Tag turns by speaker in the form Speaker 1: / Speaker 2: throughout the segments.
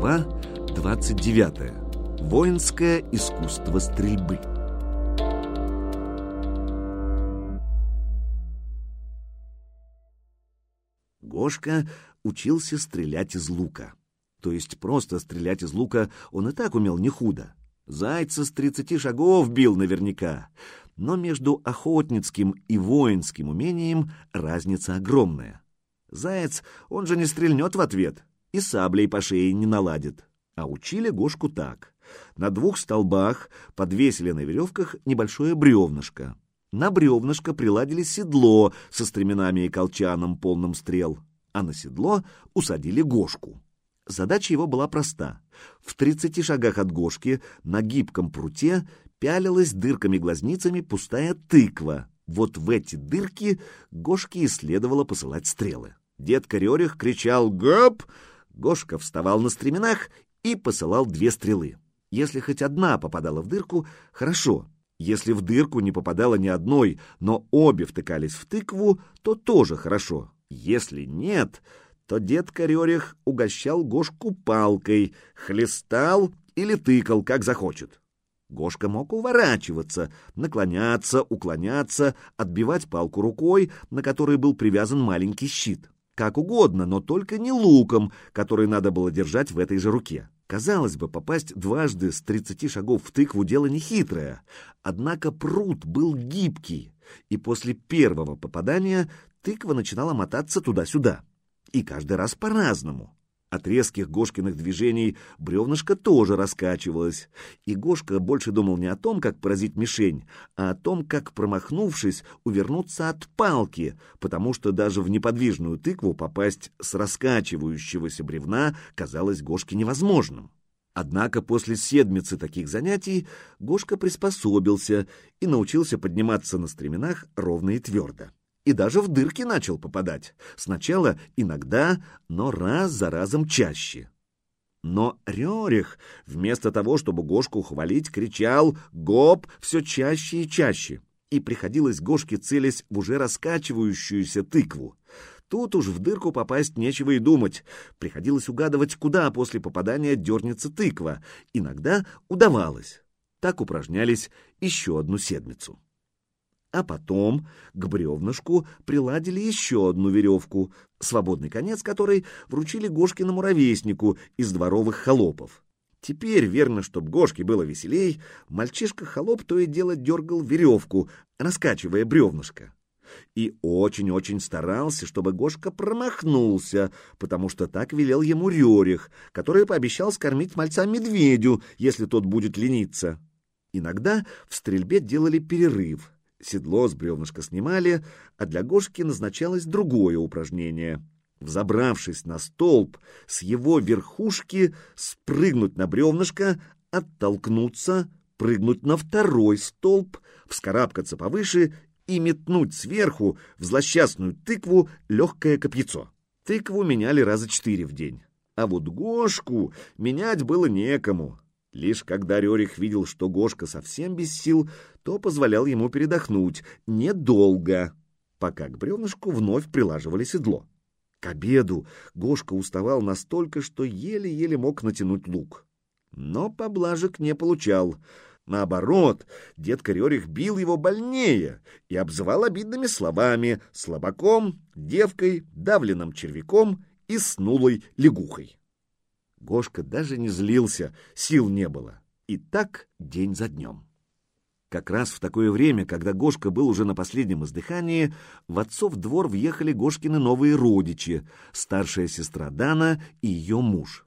Speaker 1: Глава 29. Воинское искусство стрельбы. Гошка учился стрелять из лука. То есть просто стрелять из лука он и так умел не худо. Зайца с тридцати шагов бил наверняка. Но между охотницким и воинским умением разница огромная. Заяц, он же не стрельнет в ответ и саблей по шее не наладит. А учили Гошку так. На двух столбах подвесили на веревках небольшое бревнышко. На бревнышко приладили седло со стременами и колчаном, полным стрел, а на седло усадили Гошку. Задача его была проста. В тридцати шагах от Гошки на гибком пруте пялилась дырками-глазницами пустая тыква. Вот в эти дырки Гошке и следовало посылать стрелы. Дед Корерих кричал «Гоп!», Гошка вставал на стременах и посылал две стрелы. Если хоть одна попадала в дырку, хорошо. Если в дырку не попадало ни одной, но обе втыкались в тыкву, то тоже хорошо. Если нет, то дед Корерих угощал Гошку палкой, хлестал или тыкал, как захочет. Гошка мог уворачиваться, наклоняться, уклоняться, отбивать палку рукой, на которой был привязан маленький щит. Как угодно, но только не луком, который надо было держать в этой же руке. Казалось бы, попасть дважды с тридцати шагов в тыкву дело нехитрое, однако пруд был гибкий, и после первого попадания тыква начинала мотаться туда-сюда. И каждый раз по-разному. От резких Гошкиных движений бревнышко тоже раскачивалось, и Гошка больше думал не о том, как поразить мишень, а о том, как, промахнувшись, увернуться от палки, потому что даже в неподвижную тыкву попасть с раскачивающегося бревна казалось Гошке невозможным. Однако после седмицы таких занятий Гошка приспособился и научился подниматься на стременах ровно и твердо и даже в дырки начал попадать. Сначала иногда, но раз за разом чаще. Но Рерих, вместо того, чтобы Гошку хвалить, кричал «Гоп!» все чаще и чаще. И приходилось Гошке целясь в уже раскачивающуюся тыкву. Тут уж в дырку попасть нечего и думать. Приходилось угадывать, куда после попадания дернется тыква. Иногда удавалось. Так упражнялись еще одну седмицу. А потом к бревнышку приладили еще одну веревку, свободный конец которой вручили Гошкиному ровеснику из дворовых холопов. Теперь, верно, чтоб Гошке было веселей, мальчишка-холоп то и дело дергал веревку, раскачивая бревнышко. И очень-очень старался, чтобы Гошка промахнулся, потому что так велел ему Рерих, который пообещал скормить мальца медведю, если тот будет лениться. Иногда в стрельбе делали перерыв — Седло с бревнышка снимали, а для Гошки назначалось другое упражнение. Взобравшись на столб, с его верхушки спрыгнуть на бревнышко, оттолкнуться, прыгнуть на второй столб, вскарабкаться повыше и метнуть сверху в злосчастную тыкву легкое копьецо. Тыкву меняли раза четыре в день. А вот Гошку менять было некому. Лишь когда Рерих видел, что Гошка совсем без сил, то позволял ему передохнуть недолго, пока к бревнышку вновь прилаживали седло. К обеду Гошка уставал настолько, что еле-еле мог натянуть лук. Но поблажек не получал. Наоборот, дед Корерих бил его больнее и обзывал обидными словами слабаком, девкой, давленным червяком и снулой лягухой. Гошка даже не злился, сил не было. И так день за днем. Как раз в такое время, когда Гошка был уже на последнем издыхании, в отцов двор въехали Гошкины новые родичи, старшая сестра Дана и ее муж.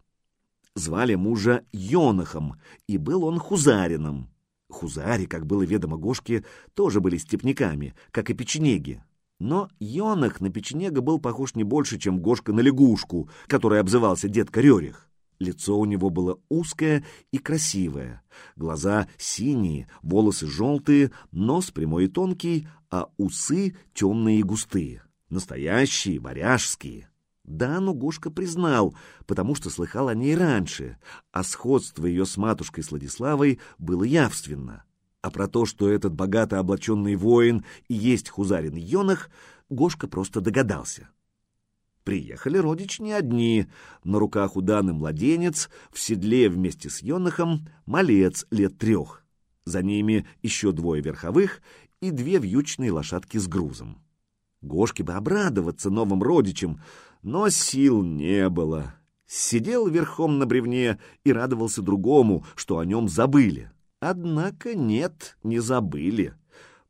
Speaker 1: Звали мужа Йонахом, и был он хузарином. Хузари, как было ведомо Гошке, тоже были степняками, как и печенеги. Но Йонах на печенега был похож не больше, чем Гошка на лягушку, которой обзывался дед Корерих. Лицо у него было узкое и красивое, глаза синие, волосы желтые, нос прямой и тонкий, а усы темные и густые, настоящие, варяжские. Дану Гошка признал, потому что слыхал о ней раньше, а сходство ее с матушкой Сладиславой было явственно. А про то, что этот богато облаченный воин и есть Хузарин Йонах, Гошка просто догадался. Приехали родичи не одни. На руках у Даны младенец, в седле вместе с Йонахом малец лет трех. За ними еще двое верховых и две вьючные лошадки с грузом. Гошке бы обрадоваться новым родичам, но сил не было. Сидел верхом на бревне и радовался другому, что о нем забыли. Однако нет, не забыли.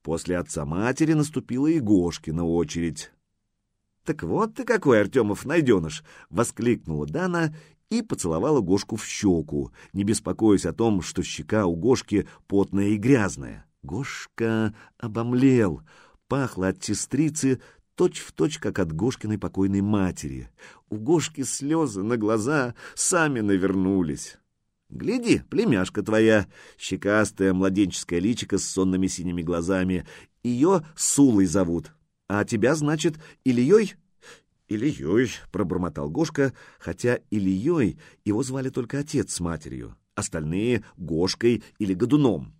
Speaker 1: После отца-матери наступила и Гошкина очередь. «Так вот ты какой, Артемов, найденыш!» — воскликнула Дана и поцеловала Гошку в щеку, не беспокоясь о том, что щека у Гошки потная и грязная. Гошка обомлел, пахло от сестрицы точь-в-точь, точь, как от Гошкиной покойной матери. У Гошки слезы на глаза сами навернулись. «Гляди, племяшка твоя, щекастая младенческая личико с сонными синими глазами. Ее Сулой зовут. А тебя, значит, Ильей?» «Ильей», — пробормотал Гошка, хотя Ильей его звали только отец с матерью, остальные — Гошкой или Годуном.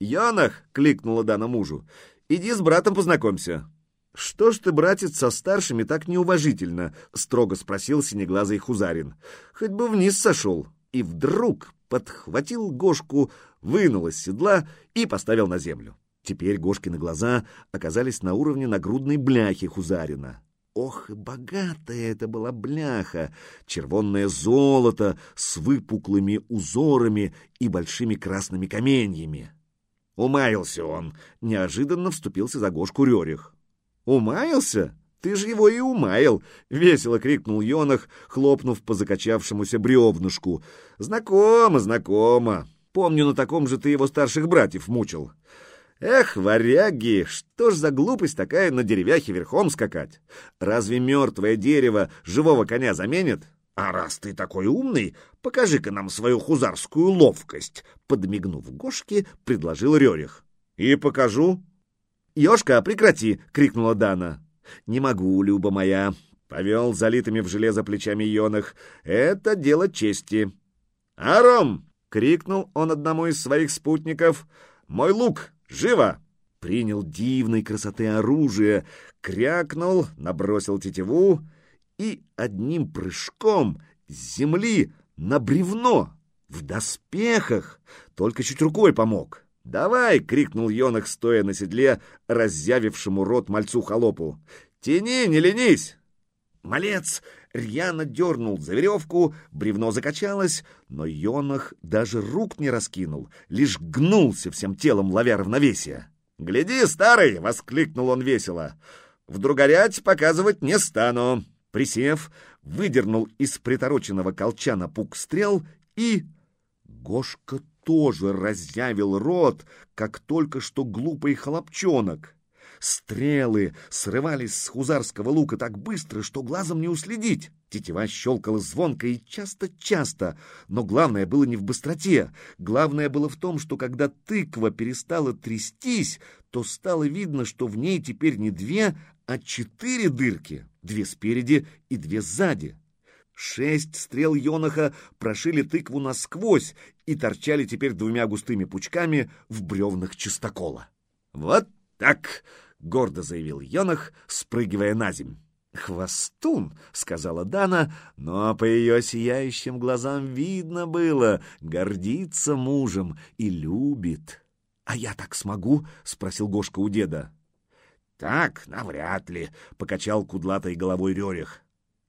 Speaker 1: «Янах!» — кликнула Дана мужу. «Иди с братом познакомься». «Что ж ты, братец, со старшими так неуважительно?» — строго спросил синеглазый Хузарин. «Хоть бы вниз сошел». И вдруг подхватил Гошку, вынул из седла и поставил на землю. Теперь Гошкины глаза оказались на уровне нагрудной бляхи Хузарина. Ох, богатая это была бляха! Червонное золото с выпуклыми узорами и большими красными каменьями. Умаился он. Неожиданно вступился за Гошку Рерих. «Умаялся? Ты же его и умаял!» — весело крикнул Йонах, хлопнув по закачавшемуся бревнышку. «Знакомо, знакомо. Помню, на таком же ты его старших братьев мучил. Эх, варяги, что ж за глупость такая на деревяхе верхом скакать? Разве мертвое дерево живого коня заменит?» «А раз ты такой умный, покажи-ка нам свою хузарскую ловкость!» Подмигнув Гошке, предложил Рерих. «И покажу», «Ешка, прекрати!» — крикнула Дана. «Не могу, Люба моя!» — повел залитыми в железо плечами Йонах. «Это дело чести!» «Аром!» — крикнул он одному из своих спутников. «Мой лук! Живо!» Принял дивной красоты оружие, крякнул, набросил тетиву и одним прыжком с земли на бревно в доспехах, только чуть рукой помог. «Давай!» — крикнул Йонах, стоя на седле, разъявившему рот мальцу-холопу. «Тяни, не ленись!» Малец рьяно дернул за веревку, бревно закачалось, но Йонах даже рук не раскинул, лишь гнулся всем телом, ловя равновесие. «Гляди, старый!» — воскликнул он весело. «Вдруг горять показывать не стану!» Присев, выдернул из притороченного колчана пук стрел и... Гошка тоже разъявил рот, как только что глупый хлопчонок. Стрелы срывались с хузарского лука так быстро, что глазом не уследить. Тетива щелкала звонко и часто-часто, но главное было не в быстроте. Главное было в том, что когда тыква перестала трястись, то стало видно, что в ней теперь не две, а четыре дырки, две спереди и две сзади. Шесть стрел Йонаха прошили тыкву насквозь и торчали теперь двумя густыми пучками в бревнах чистокола. «Вот так!» — гордо заявил Йонах, спрыгивая на земь. «Хвостун!» — сказала Дана, но по ее сияющим глазам видно было, гордится мужем и любит. «А я так смогу?» — спросил Гошка у деда. «Так, навряд ли», — покачал кудлатой головой Рерих.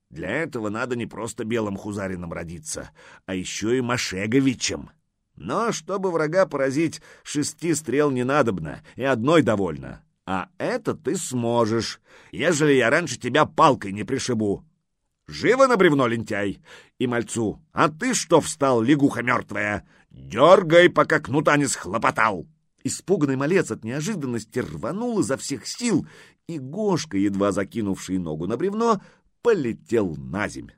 Speaker 1: Для этого надо не просто белым хузарином родиться, а еще и Машеговичем. Но чтобы врага поразить, шести стрел не надобно, и одной довольно. А это ты сможешь, ежели я раньше тебя палкой не пришибу. Живо на бревно, лентяй! И мальцу, а ты что встал, лягуха мертвая? Дергай, пока кнута не схлопотал!» Испуганный малец от неожиданности рванул изо всех сил, и Гошка, едва закинувший ногу на бревно, полетел на земь.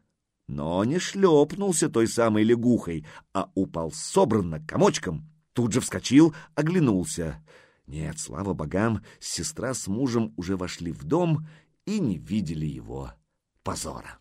Speaker 1: Но не шлепнулся той самой лягухой, а упал собранно комочком, тут же вскочил, оглянулся. Нет, слава богам, сестра с мужем уже вошли в дом и не видели его позора.